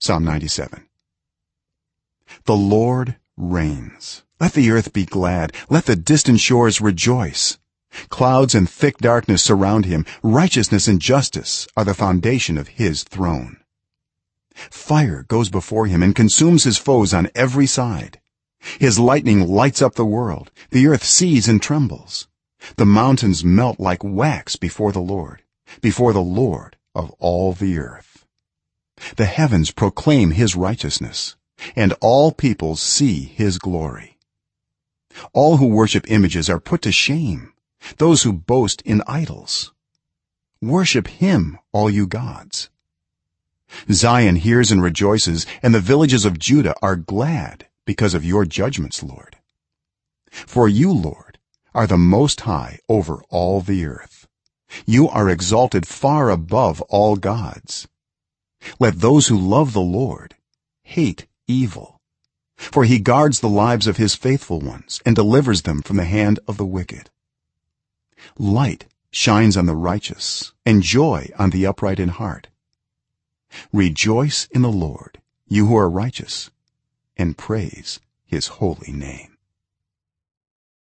psalm 97 the lord reigns. Let the earth be glad. Let the distant shores rejoice. Clouds and thick darkness surround him. Righteousness and justice are the foundation of his throne. Fire goes before him and consumes his foes on every side. His lightning lights up the world. The earth sees and trembles. The mountains melt like wax before the lord before the lord of all the earth the heavens proclaim his righteousness and all peoples see his glory. All who worship images are put to shame those who boast in idols. Worship him all you gods. Zion hears and rejoices and the villages of judah are glad because of your judgments lord. For you lord are the most high over all the earth. You are exalted far above all gods let those who love the lord hate evil. For he guards the lives of his faithful ones and delivers them from the hand of the wicked. Light shines on the righteous and joy on the upright in heart. Rejoice in the lord you who are righteous and praise his holy name